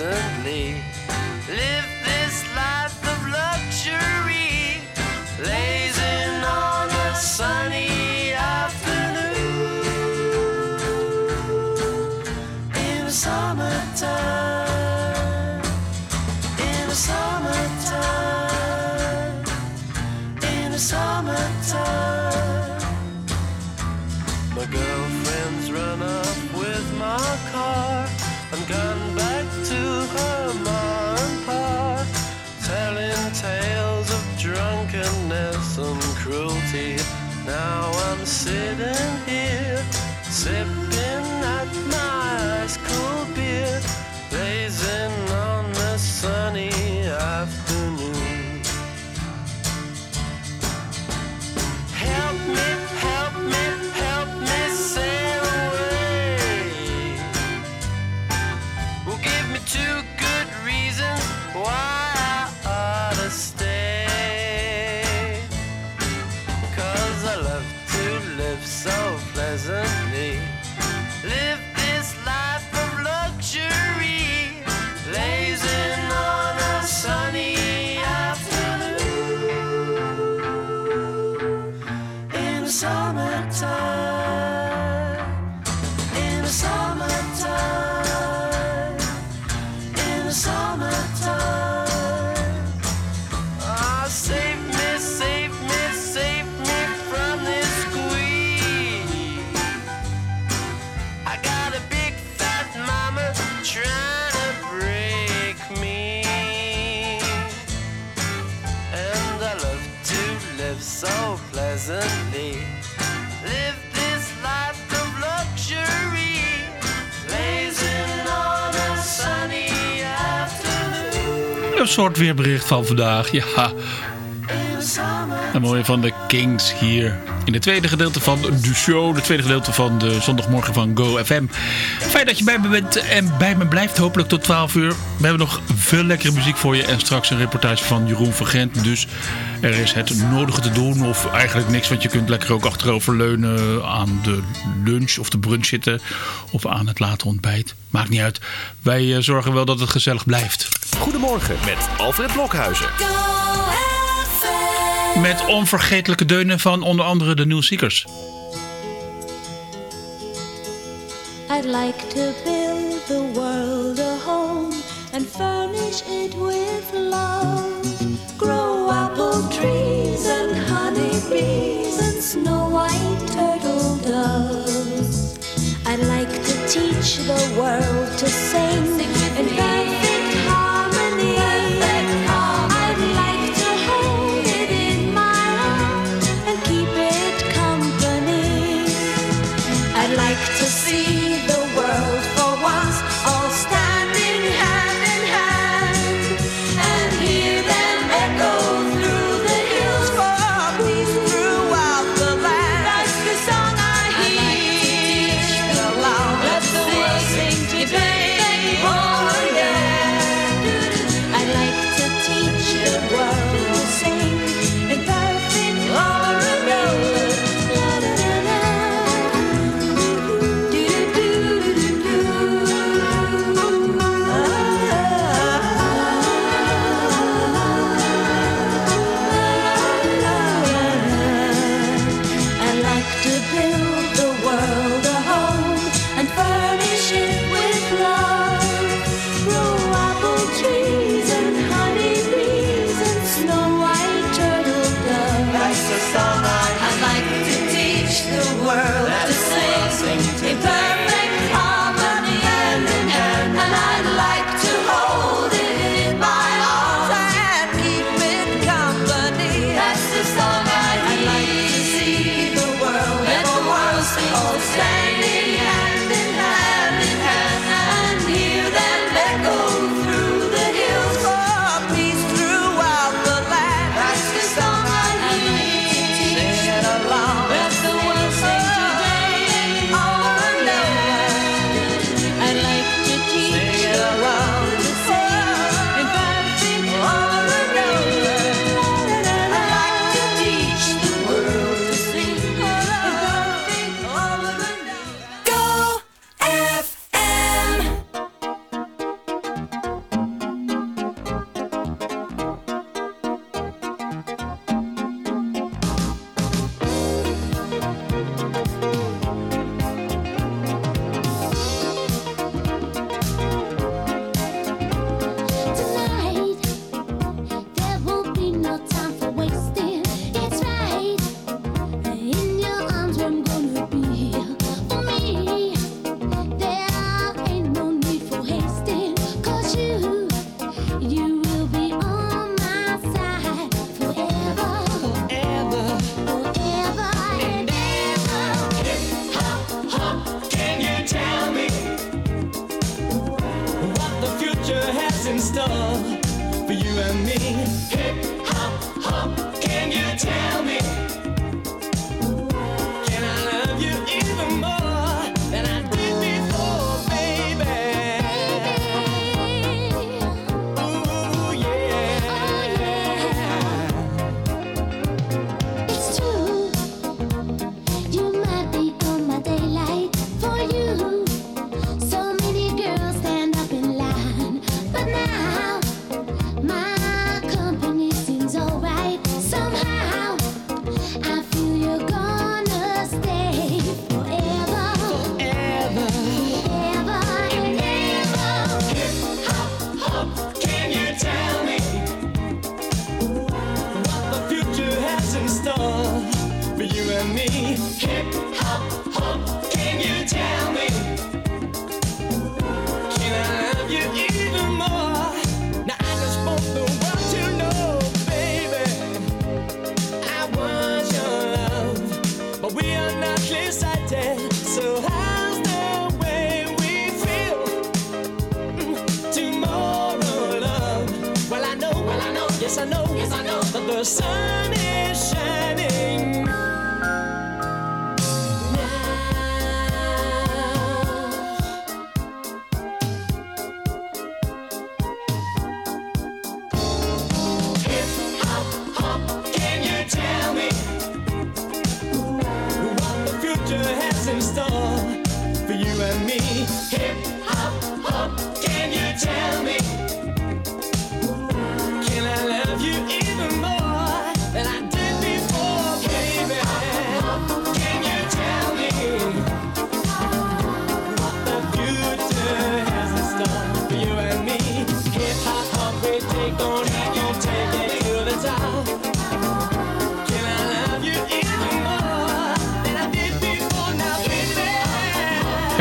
reason. Now soort weerbericht van vandaag. Ja, een mooie van de Kings hier. In het tweede gedeelte van de show. Het tweede gedeelte van de zondagmorgen van Go FM. Fijn dat je bij me bent en bij me blijft. Hopelijk tot 12 uur. We hebben nog veel lekkere muziek voor je. En straks een reportage van Jeroen van Gent. Dus er is het nodige te doen. Of eigenlijk niks. Want je kunt lekker ook achterover leunen. Aan de lunch of de brunch zitten. Of aan het late ontbijt. Maakt niet uit. Wij eh, zorgen wel dat het gezellig blijft. Goedemorgen met Alfred Blokhuizen. Met onvergetelijke deunen van onder andere de New Seekers. I'd like to build the world a home and furnish it with love. Grow apple trees and honey bees and snow white turtle doves. I'd like to teach the world to sing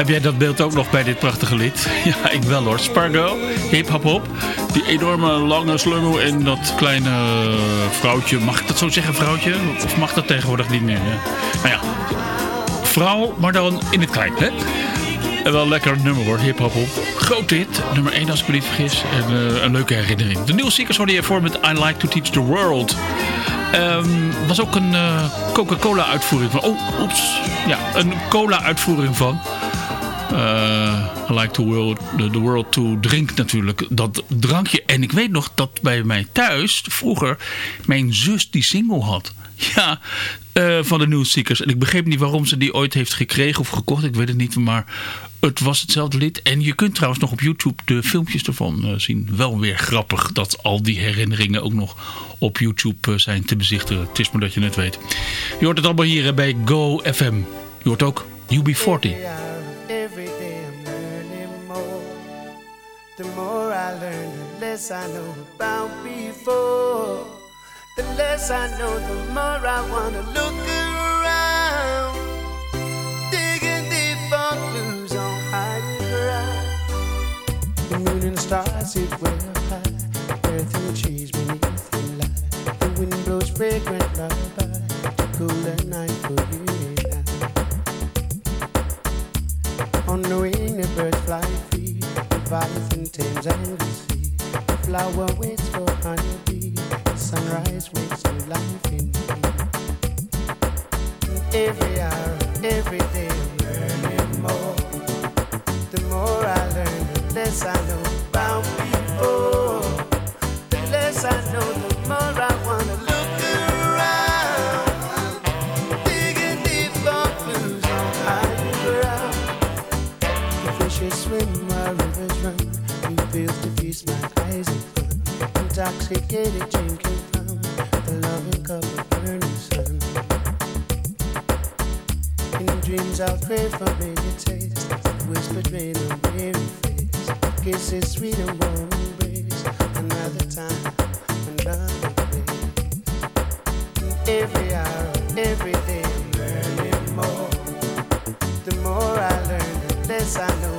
Heb jij dat beeld ook nog bij dit prachtige lied? Ja, ik wel hoor. Spargo, hip hop hop. Die enorme lange slungel en dat kleine vrouwtje. Mag ik dat zo zeggen, vrouwtje? Of mag dat tegenwoordig niet meer? hè? Nou ja, vrouw, maar dan in het klein, hè? En wel een lekker nummer hoor, hip hop hop. Groot hit, nummer 1 als ik me niet vergis. En eh, een leuke herinnering. De New Seekers hoorde je voor met I Like to Teach the World. Ehm was ook een eh, Coca-Cola uitvoering van. Oh, oeps. Ja, een cola uitvoering van. Eh, I like the world, the, world to drink natuurlijk. Dat drankje. En ik weet nog dat bij mij thuis vroeger mijn zus die single had. Ja, eh, van de New Seekers. En ik begreep niet waarom ze die ooit heeft gekregen of gekocht. Ik weet het niet, maar het was hetzelfde lied. En je kunt trouwens nog op YouTube de filmpjes ervan eh, zien. Wel weer grappig dat al die herinneringen ook nog op YouTube zijn te bezichtigen. Het is maar dat je het weet. Je hoort het allemaal hier bij Go FM. Je hoort ook UB40. Every day I'm learning more. The more I learn, the less I know about before. The less I know, the more I wanna look around. Digging deep for clues on higher ground. The moon and the stars sit up high. Earth and the trees beneath the light. The wind blows fragrant lullaby. Cool the night for you On the wing, the birds fly free. The Leviathan tames and we see. The flower waits for honeybee. The sunrise wakes new life in me. Every hour, every day, learning more. The more I learn, the less I know about before. Oh, the less I know, the more I wanna Intoxicated drinking from the loving cup of burning sun. In dreams I'll crave for familiar taste. Whispered rain on weary face. Kisses sweet and warm embrace. Another time, another place. Every hour, every day I'm learning more. The more I learn, the less I know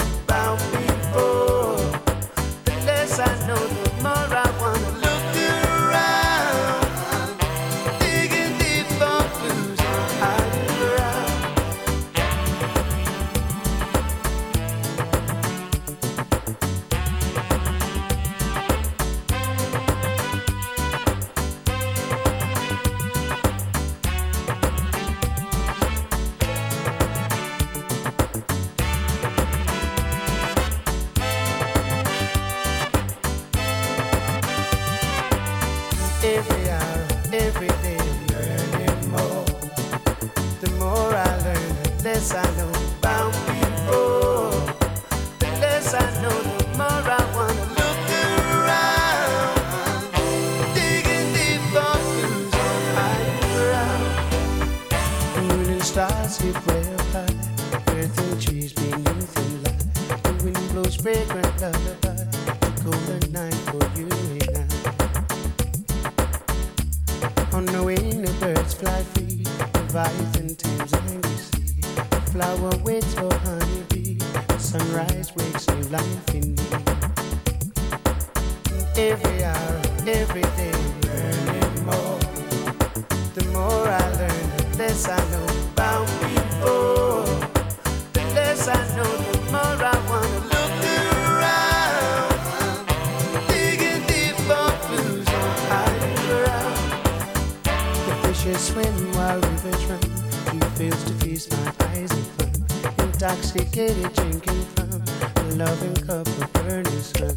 Sophisticated drinking from a loving cup of burning sun.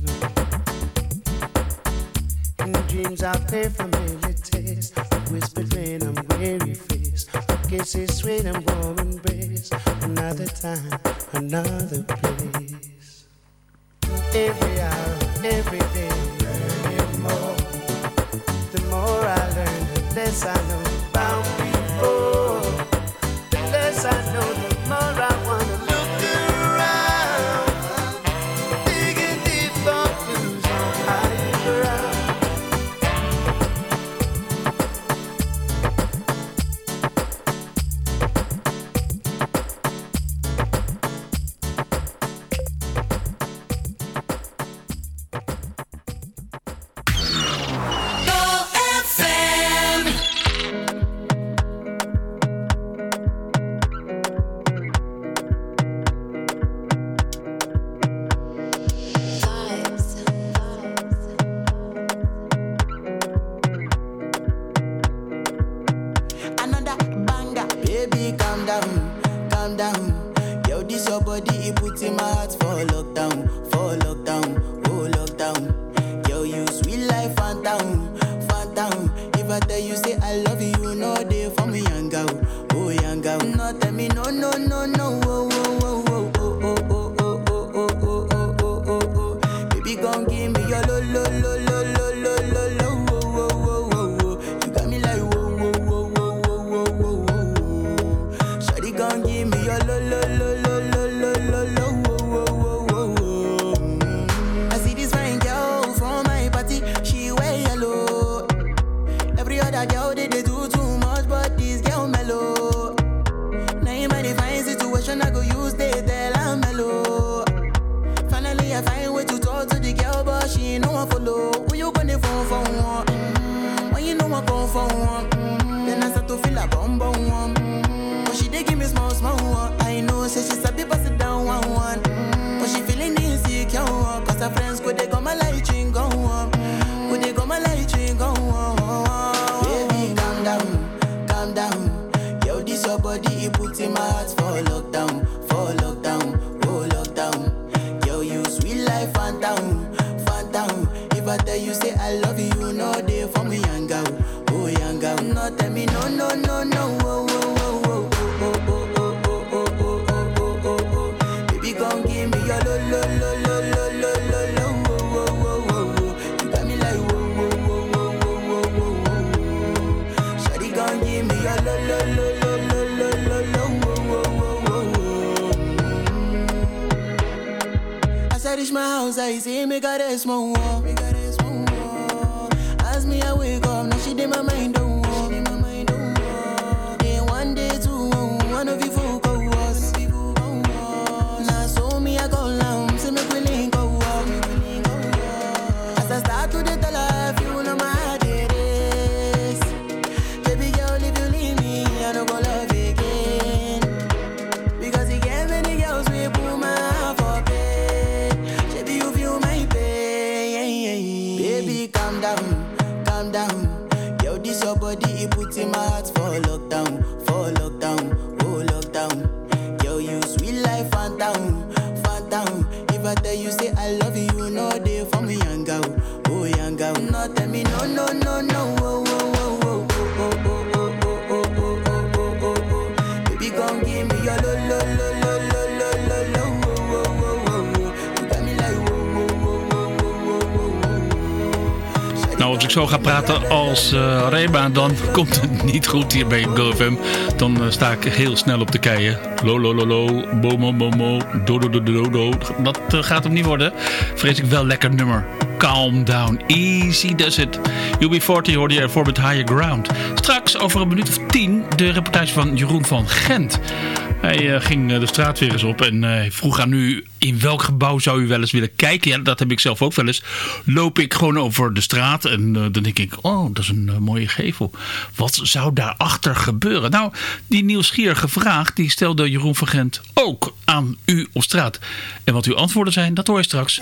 In dreams I pay familiar taste, a whispered rain on weary face, a kisses sweet and warm embrace. Another time, another place. Every hour, every day, learning more. The more I learn, the less I know. Zo ga praten als uh, Reba, dan komt het niet goed hier bij GoFM. Dan uh, sta ik heel snel op de keien. Lo, lo, lo, lo, bomo, bomo, do, do, do, do, do. Dat uh, gaat hem niet worden. Vrees ik wel lekker nummer. Calm down, easy does it. UB40 hoorde je ervoor met Higher Ground. Straks over een minuut of tien de reportage van Jeroen van Gent. Hij uh, ging de straat weer eens op en uh, vroeg aan u... in welk gebouw zou u wel eens willen kijken? Ja, dat heb ik zelf ook wel eens. Loop ik gewoon over de straat en dan denk ik... oh, dat is een mooie gevel. Wat zou daarachter gebeuren? Nou, die nieuwsgierige vraag... die stelde Jeroen van Gent ook aan u op straat. En wat uw antwoorden zijn, dat hoor je straks.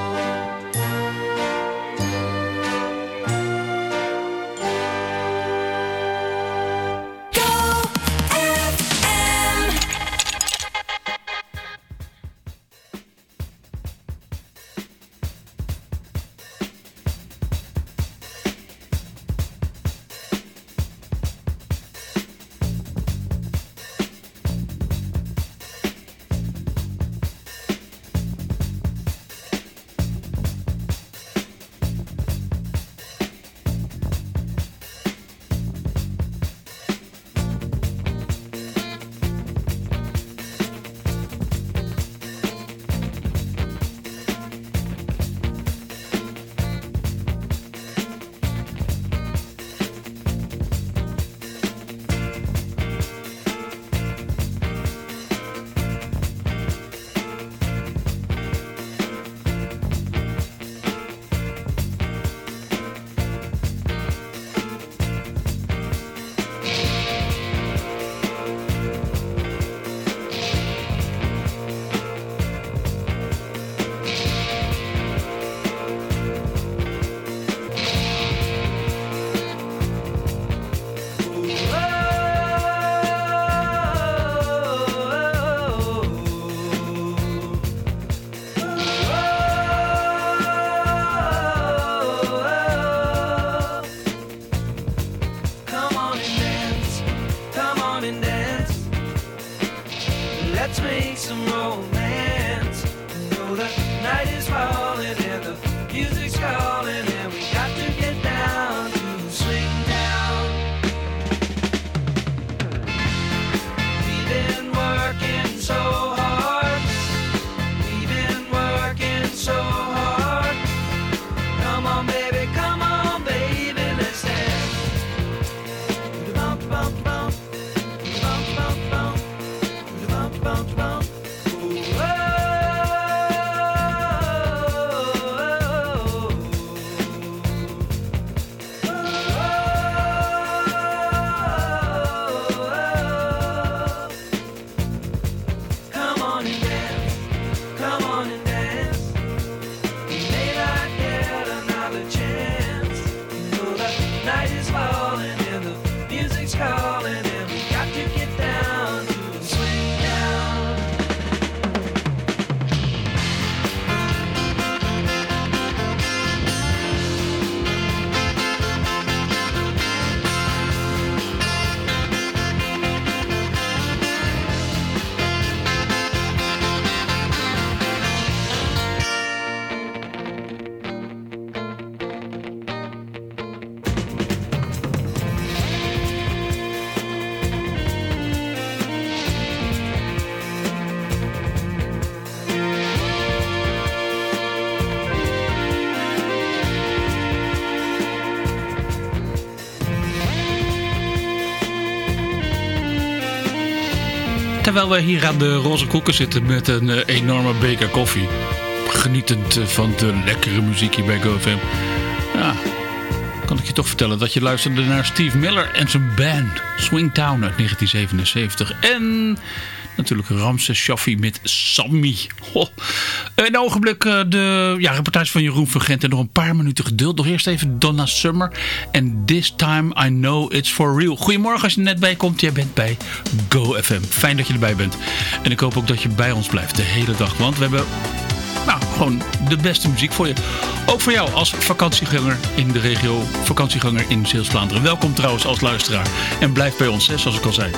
Terwijl wij hier aan de roze koeken zitten met een eh, enorme beker koffie. Genietend eh, van de lekkere muziek hier bij GoFM. Ja, kan ik je toch vertellen dat je luisterde naar Steve Miller en zijn band Swingtown uit 1977. En natuurlijk Ramses Shaffi met Sammy. Ho. Een ogenblik eh, de ja, reportage van Jeroen van en nog een paar minuten geduld. Nog eerst even Donna Summer en This Time I Know It's For Real. Goedemorgen als je net bij komt. Jij bent bij GoFM. Fijn dat je erbij bent. En ik hoop ook dat je bij ons blijft de hele dag. Want we hebben nou, gewoon de beste muziek voor je. Ook voor jou als vakantieganger in de regio, vakantieganger in Zeeuws-Vlaanderen. Welkom trouwens als luisteraar. En blijf bij ons, hè, zoals ik al zei.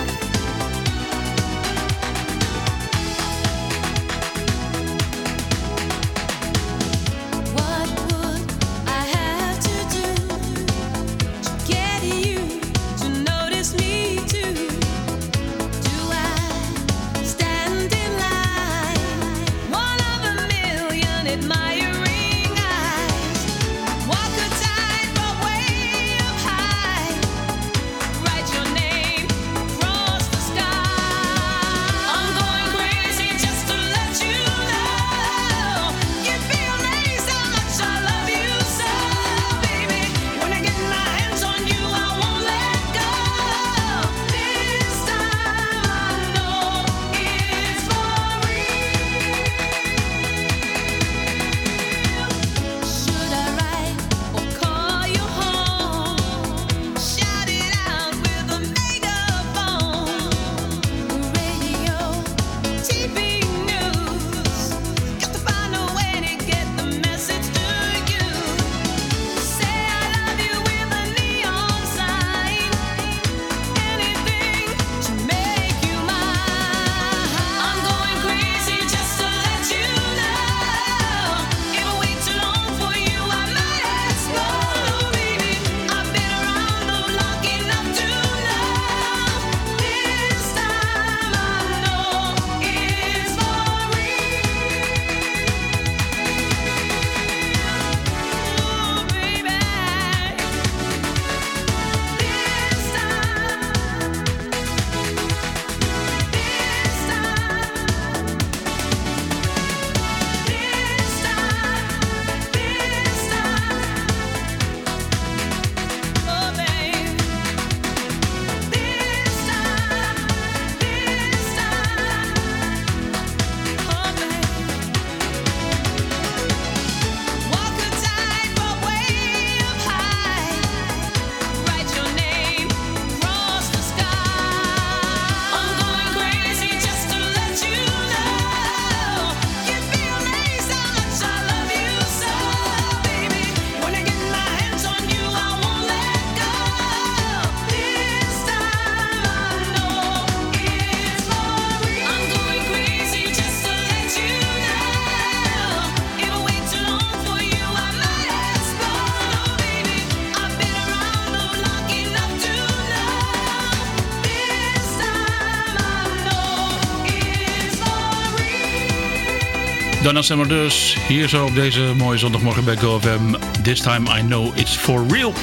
Real. Donna Summer dus, hier zo op deze mooie zondagmorgen bij GoFM. This time I know it's for real.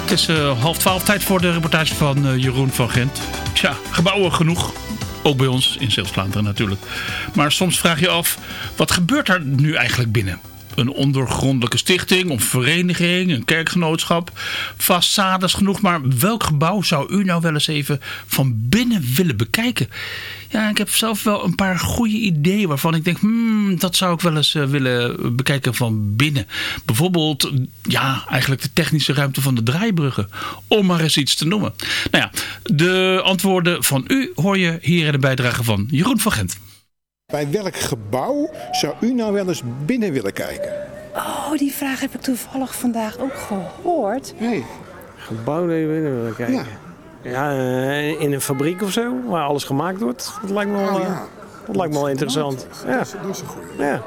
Het is eh, half twaalf, tijd voor de reportage van eh, Jeroen van Gent. Tja, gebouwen genoeg. Ook bij ons in Zeeuws-Vlaanderen natuurlijk. Maar soms vraag je af, wat gebeurt er nu eigenlijk binnen? Een ondergrondelijke stichting of vereniging, een kerkgenootschap. Façades genoeg, maar welk gebouw zou u nou wel eens even van binnen willen bekijken? Ja, ik heb zelf wel een paar goede ideeën waarvan ik denk, hmm, dat zou ik wel eens eh, willen bekijken van binnen. Bijvoorbeeld, ja, eigenlijk de technische ruimte van de draaibruggen. Om maar eens iets te noemen. Nou ja, de antwoorden van u hoor je hier in de bijdrage van Jeroen van Gent. Bij welk gebouw zou u nou wel eens binnen willen kijken? Oh, die vraag heb ik toevallig vandaag ook gehoord. Hey, Gebouw dat je binnen wil kijken. ja. Ja, eh, in een fabriek of zo, waar alles gemaakt wordt. Dat lijkt me wel, Oh, eh, ja. dat lijkt me wel interessant. Dat Ja, is, dat is een goeie. ja.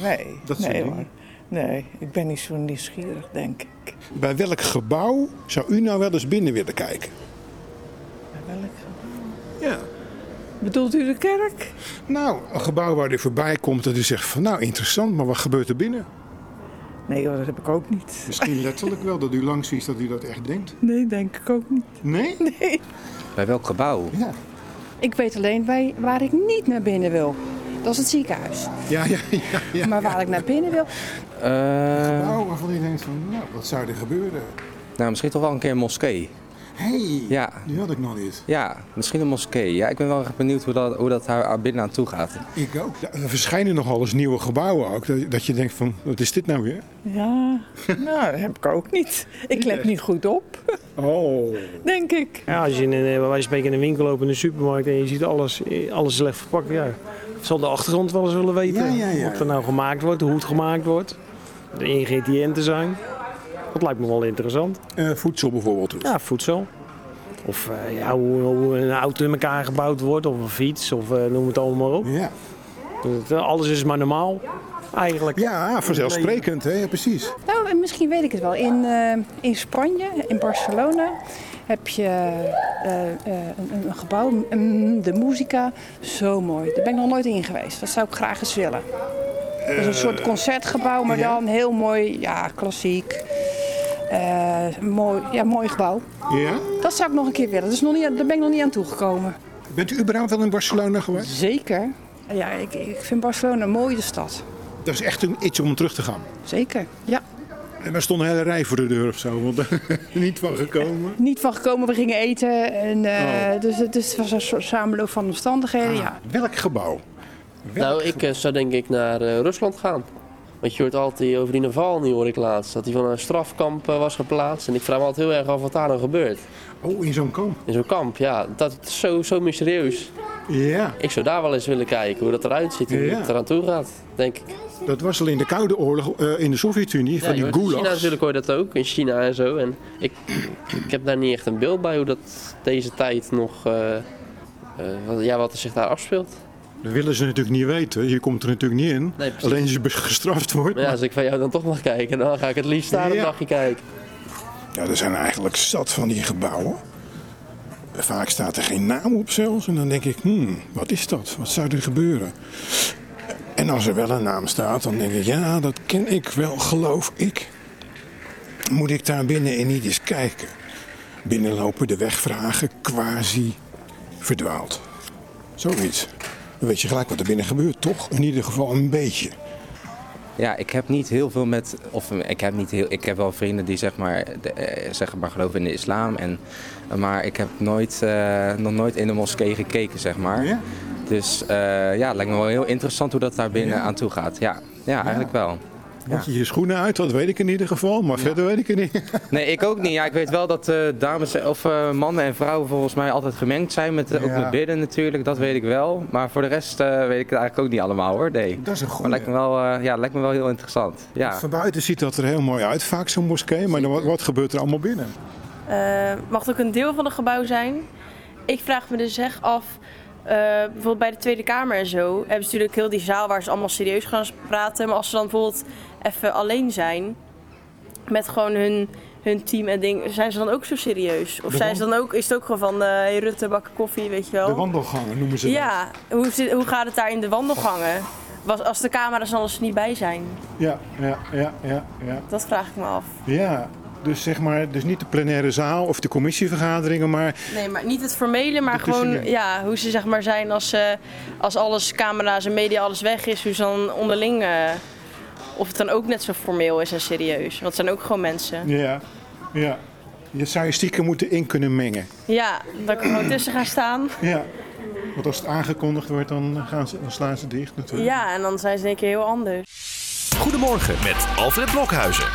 Nee, Dat nee. Nee, ik ben niet zo nieuwsgierig, denk ik. Bij welk gebouw zou u nou wel eens binnen willen kijken? Bij welk gebouw? Ja. Bedoelt u de kerk? Nou, een gebouw waar u voorbij komt dat u zegt van nou interessant, maar wat gebeurt er binnen? Nee, hoor, dat heb ik ook niet. Misschien letterlijk wel dat u langs ziet dat u dat echt denkt. Nee, denk ik ook niet. Nee? Nee. Bij welk gebouw? Ja. Ik weet alleen bij, waar ik niet naar binnen wil. Dat is het ziekenhuis. Ja, ja, ja. ja. Maar waar ik naar binnen wil, Eh, Nou, waarvan je denkt van, nou, wat zou er gebeuren? nou, misschien toch wel een keer een moskee. Hey, Ja. die had ik nog niet. Ja, misschien een moskee. Ja, ik ben wel erg benieuwd hoe dat, hoe dat daar binnen aan toe gaat. Ik ook. Ja, er verschijnen nogal eens nieuwe gebouwen ook. Dat, dat je denkt van, wat is dit nou weer? Ja, nou, dat heb ik ook niet. Ik let niet goed op, Oh. denk ik. Ja, als je in een, van spreken in een winkel loopt in een supermarkt en je ziet alles, alles slecht verpakt, ja. Zal de achtergrond wel eens willen weten Ja, ja, ja. wat er nou gemaakt wordt, hoe het gemaakt wordt. De ingrediënten zijn. Dat lijkt me wel interessant. Eh, voedsel bijvoorbeeld. dus. Ja, voedsel. Of eh, ja, hoe, hoe een auto in elkaar gebouwd wordt, of een fiets, of eh, noem het allemaal maar op. Ja. Alles is maar normaal, eigenlijk. Ja, vanzelfsprekend, hè? Ja, precies. Nou, en misschien weet ik het wel. In, eh, in Spanje, in Barcelona, heb je eh, eh, een, een gebouw, mm, de Musica. Zo mooi. Daar ben ik nog nooit in geweest. Dat zou ik graag eens willen. Dat is een soort concertgebouw, maar ja. dan heel mooi, ja, klassiek. Eh, mooi, ja, mooi gebouw. Ja? Dat zou ik nog een keer willen. Dat is nog niet, daar ben ik nog niet aan toegekomen. Bent u überhaupt wel in Barcelona geweest? Zeker. Ja, ik, ik vind Barcelona een mooie stad. Dat is echt een, iets om terug te gaan. Zeker, ja. En er stond een hele rij voor de deur of zo, want niet van gekomen. Niet van gekomen, we gingen eten. En, eh, dus, het- dus het was een soort samenloop van omstandigheden. Ja. Welk gebouw? Welk Nou, ik eh, zou denk ik naar eh, Rusland gaan. Want je hoort altijd over die Navalny, hoor ik laatst. Dat hij van een strafkamp eh, was geplaatst. En ik vraag me altijd heel erg af wat daar dan gebeurt. Oh, in zo'n kamp? In zo'n kamp, ja. Dat is zo, zo mysterieus. Ja. Ik zou daar wel eens willen kijken hoe dat eruit ziet. Hoe Ja. het eraan toe gaat, denk ik. Dat was al in de Koude Oorlog eh, in de Sovjet-Unie, van die hoort in China gulags. natuurlijk hoor je dat ook. In China en zo. En ik, ik heb daar niet echt een beeld bij hoe dat deze tijd nog... eh, eh, wat, ja, wat er zich daar afspeelt. Dat willen ze natuurlijk niet weten. Je komt er natuurlijk niet in. Nee. Alleen als je gestraft wordt. Maar ja, als ik van jou dan toch mag kijken, dan ga ik het liefst daar een Ja. dagje kijken. Ja, er zijn eigenlijk zat van die gebouwen. Vaak staat er geen naam op zelfs. En dan denk ik, hmm, wat is dat? Wat zou er gebeuren? En als er wel een naam staat, dan denk ik, ja, dat ken ik wel, geloof ik. Moet ik daar binnen en niet eens kijken? Binnenlopen, de weg vragen, quasi verdwaald. Zoiets. Dan weet je gelijk wat er binnen gebeurt, toch? In ieder geval een beetje. Ja, ik heb niet heel veel met, of ik heb niet heel, ik heb wel vrienden die zeg maar, de, eh, zeg maar geloven in de islam, en, maar ik heb nooit, eh, nog nooit in de moskee gekeken, zeg maar. Ja? Dus eh, ja, het lijkt me wel heel interessant hoe dat daar binnen aan toe gaat. Ja, ja, eigenlijk wel. Moet je je schoenen uit, dat weet ik in ieder geval. Maar verder weet ik het niet. Nee, ik ook niet. Ja, ik weet wel dat eh, dames of eh, mannen en vrouwen volgens mij altijd gemengd zijn met, eh, ook met bidden natuurlijk. Dat weet ik wel. Maar voor de rest eh, weet ik het eigenlijk ook niet allemaal hoor. Nee. Dat is een Maar goede. lijkt me wel, eh, ja, lijkt me wel heel interessant. Ja. Van buiten ziet dat er heel mooi uit, vaak zo'n moskee. Maar dan, wat, wat gebeurt er allemaal binnen? Eh, mag het ook een deel van het gebouw zijn? Ik vraag me dus echt af, eh, bijvoorbeeld bij de Tweede Kamer en zo, hebben ze natuurlijk heel die zaal waar ze allemaal serieus gaan praten. Maar als ze dan bijvoorbeeld even alleen zijn met gewoon hun, hun team en ding, zijn ze dan ook zo serieus? Of De zijn ze dan ook, is het ook gewoon van, hey Rutte, bakken koffie, weet je wel? De wandelgangen noemen ze dat. Ja, hoe, hoe gaat het daar in de wandelgangen? Was, als de camera's er niet bij zijn? Ja, ja, ja, ja, ja. Dat vraag ik me af. Ja, dus zeg maar, dus niet de plenaire zaal of de commissievergaderingen, maar Nee, maar niet het formele, maar gewoon ja, hoe ze zeg maar zijn als, eh, als alles, camera's en media, alles weg is. Hoe ze dan onderling, eh, of het dan ook net zo formeel is en serieus. Want het zijn ook gewoon mensen. ja, ja. Je zou je stiekem moeten in kunnen mengen. Ja, dat ik er gewoon tussen ga staan. Ja, want als het aangekondigd wordt, dan, gaan ze, dan slaan ze dicht natuurlijk. Ja, en dan zijn ze in één keer heel anders. Goedemorgen met Alfred Blokhuizen.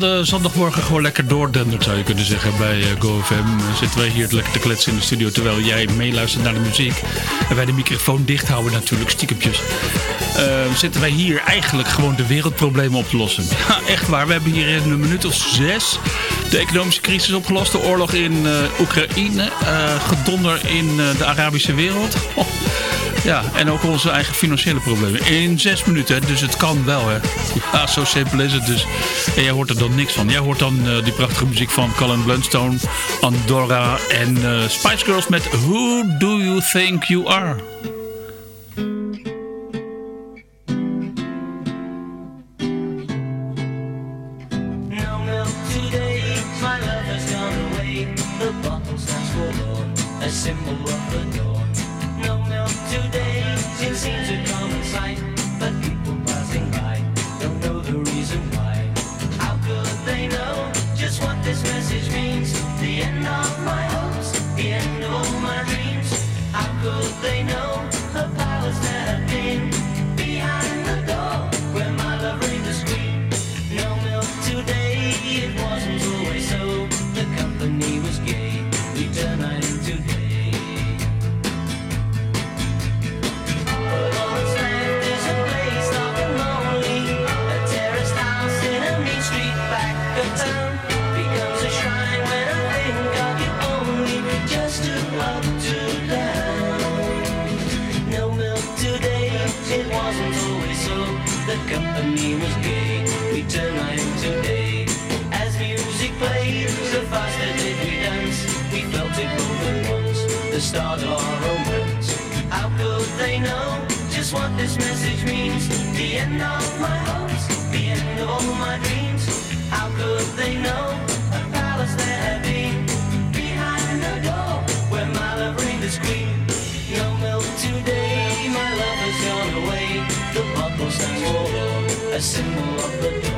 De zondagmorgen gewoon lekker doordendert, zou je kunnen zeggen, bij eh, GoFM. Uh, zitten wij hier lekker te kletsen in de studio, terwijl jij meeluistert naar de muziek. En wij de microfoon dicht houden natuurlijk, stiekempjes. Uh, zitten wij hier eigenlijk gewoon de wereldproblemen op te lossen. Ja, echt waar. We hebben hier in een minuut of zes de economische crisis opgelost. De oorlog in uh, Oekraïne. Gedonder in de Arabische wereld. Oh. Ja, en ook onze eigen financiële problemen. In zes minuten, dus het kan wel. Hè. Ja, zo simpel is het dus. En jij hoort er dan niks van. Jij hoort dan uh, die prachtige muziek van Colin Blunstone, Andorra en uh, Spice Girls met Who Do You Think You Are? How could they know just what this message means? The end of my hopes, the end of all my dreams. How could they know a palace there had been behind the door where my love reigned as queen? No milk today, my love has gone away. The bottle stands for a symbol of the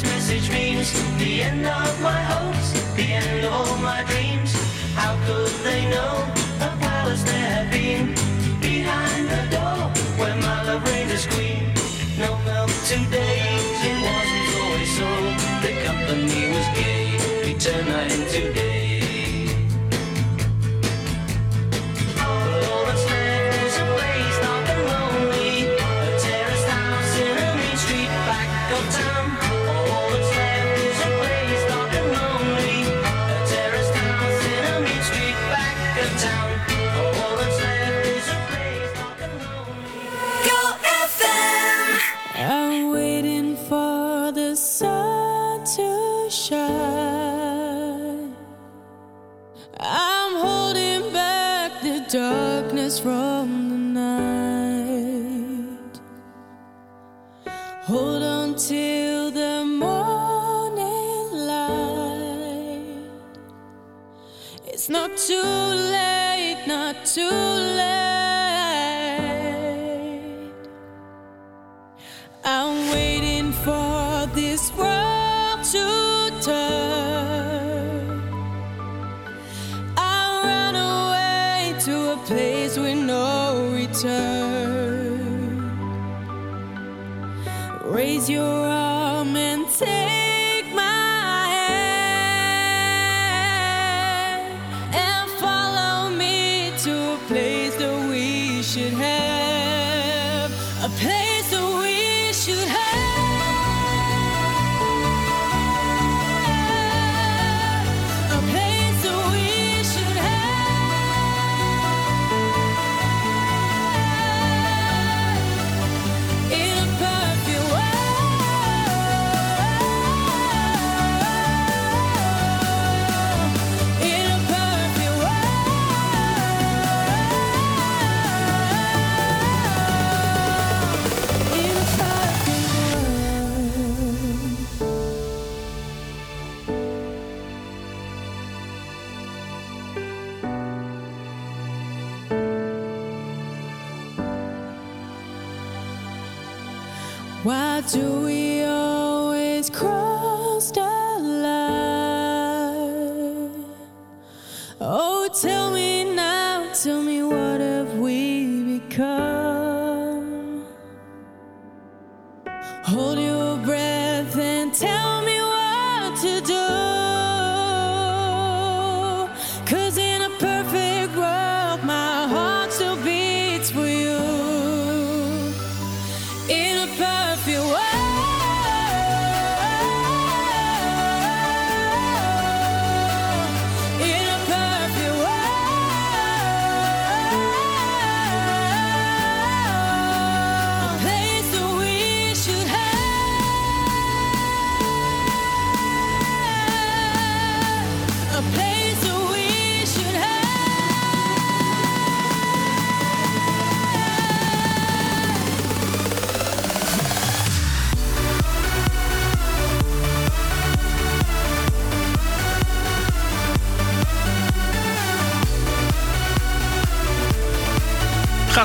this message means? The end of my hopes, the end of all my dreams. How could they know a palace there had been behind the door where my love reigned as queen? No milk today, it wasn't always so. The company was gay, we turned night into day. Hold on till the morning light. It's not too late, not too late. I'm waiting for this world to turn. I'll run away to a place with no return. canción. Tell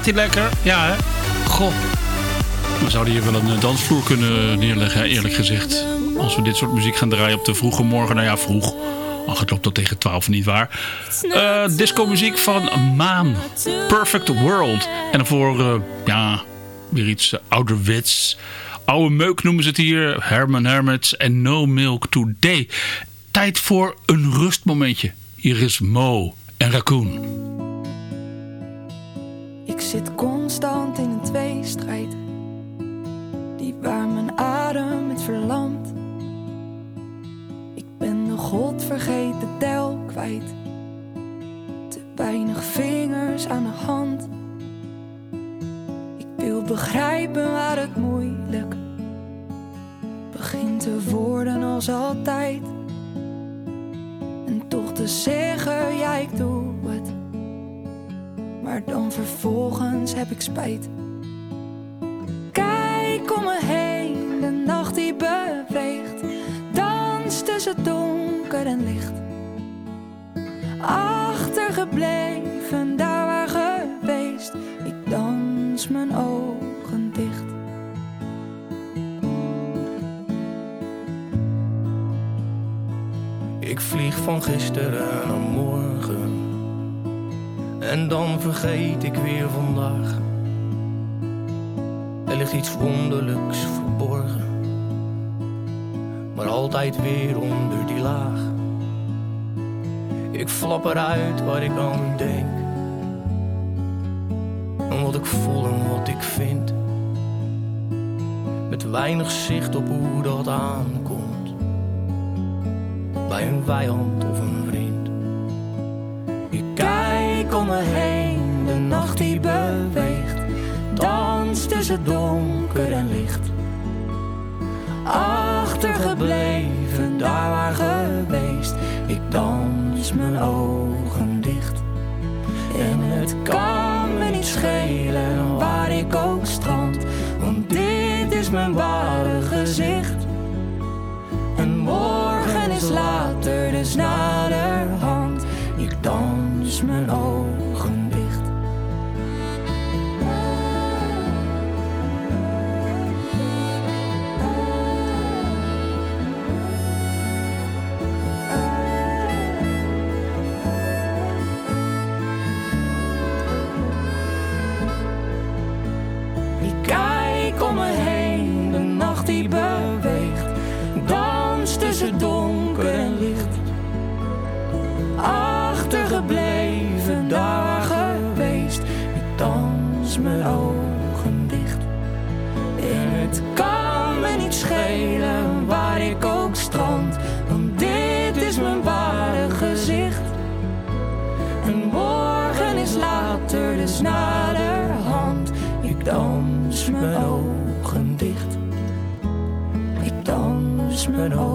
Gaat hij lekker? Ja, hè? Goh. We zouden hier wel een eh, dansvloer kunnen neerleggen, eerlijk gezegd. Als we dit soort muziek gaan draaien op de vroege morgen. Nou ja, vroeg. Ach, het loopt tot tegen 12, niet waar? Eh disco muziek van Maan. Perfect World. En daarvoor, eh, ja, weer iets eh, ouderwets. Oude meuk noemen ze het hier. Herman Hermits en No Milk Today. Tijd voor een rustmomentje. Hier is Mo en Raccoon. Zit constant in een tweestrijd. Die waar mijn adem het verlamt. Ik ben de godvergeten tel kwijt. Te weinig vingers aan de hand. Ik wil begrijpen waar het moeilijk Begint te worden als altijd. En toch te zeggen, ja ik doe maar dan vervolgens heb ik spijt. Kijk om me heen, de nacht die beweegt, dans tussen donker en licht. Achtergebleven, daar waar geweest, ik dans mijn ogen dicht. Ik vlieg van gisteren naar morgen. En dan vergeet ik weer vandaag. Er ligt iets wonderlijks verborgen. Maar altijd weer onder die laag. Ik flap eruit waar ik aan denk. En wat ik voel en wat ik vind. Met weinig zicht op hoe dat aankomt. Bij een vijand of een om me heen, de nacht die beweegt, dans tussen donker en licht. Achtergebleven, daar waar geweest, ik dans mijn ogen dicht. En het kan me niet schelen waar ik ook strand, want dit is mijn ware gezicht. En morgen is later, dus naderhand, dans dans mijn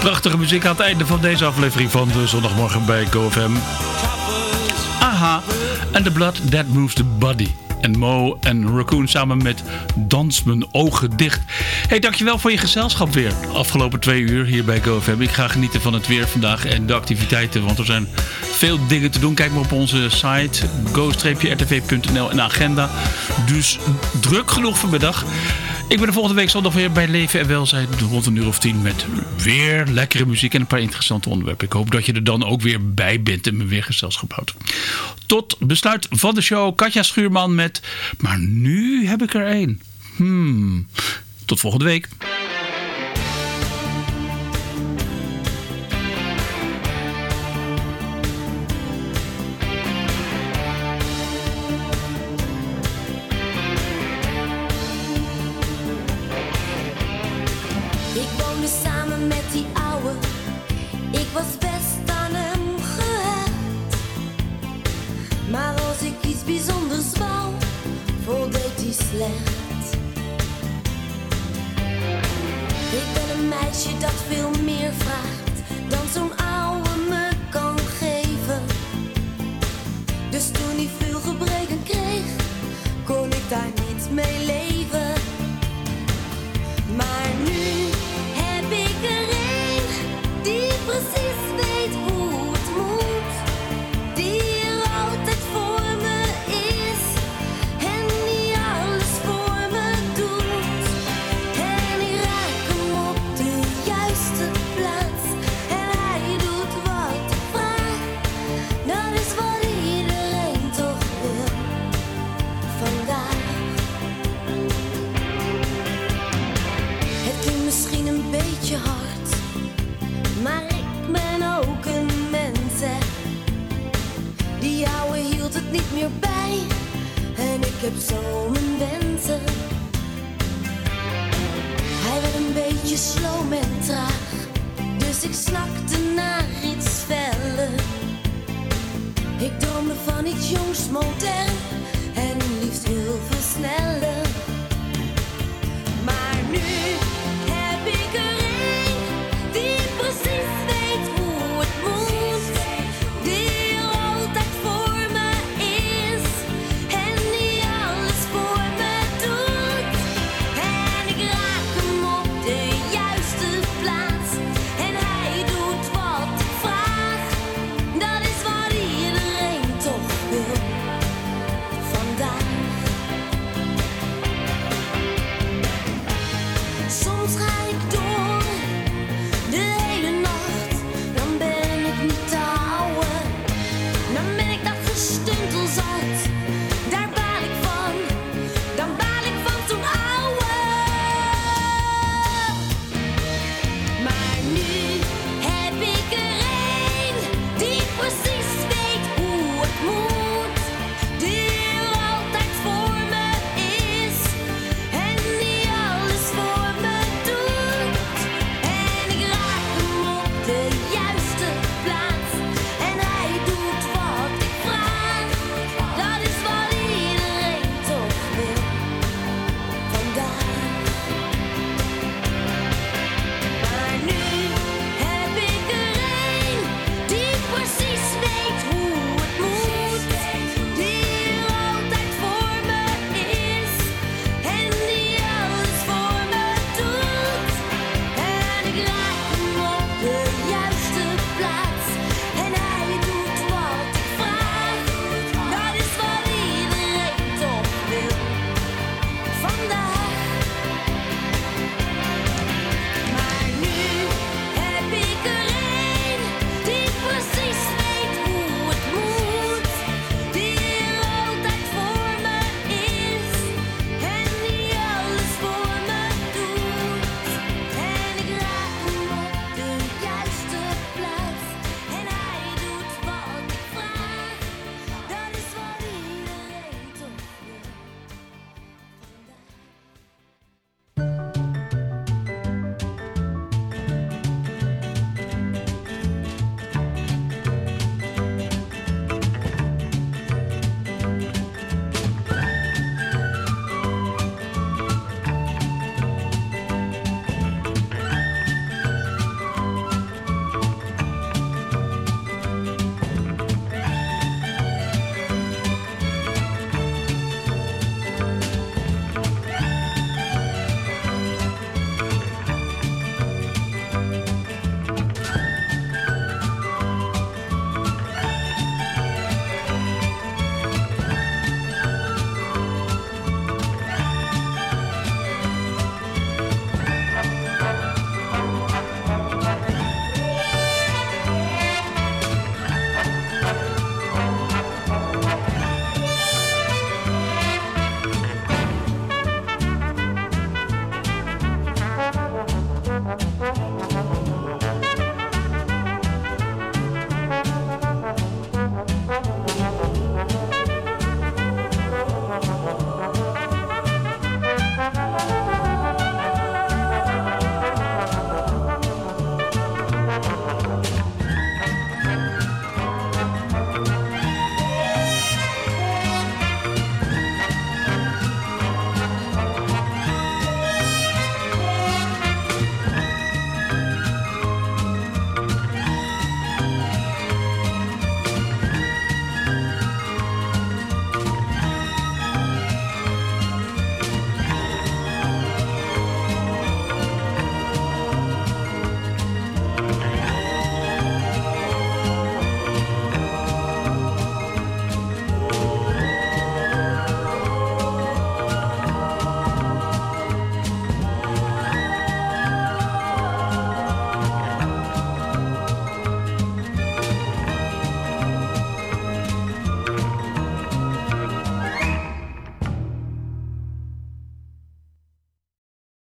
Prachtige muziek aan het einde van deze aflevering van de zondagmorgen bij GoFM. En The Blood That Moves the Body. En Mo en Raccoon samen met Dans mijn ogen dicht. Hey, dankjewel voor je gezelschap weer. Afgelopen twee uur hier bij GoFM. Ik ga genieten van het weer vandaag en de activiteiten. Want er zijn veel dingen te doen. Kijk maar op onze site go-rtv.nl en de agenda. Dus druk genoeg vanmiddag. Ik ben de volgende week zondag weer bij Leven en Welzijn rond een uur of tien met weer lekkere muziek en een paar interessante onderwerpen. Ik hoop dat je er dan ook weer bij bent en me weer gezelschap houdt. Tot besluit van de show Katja Schuurman met Maar nu heb ik er één. Hmm. Tot volgende week.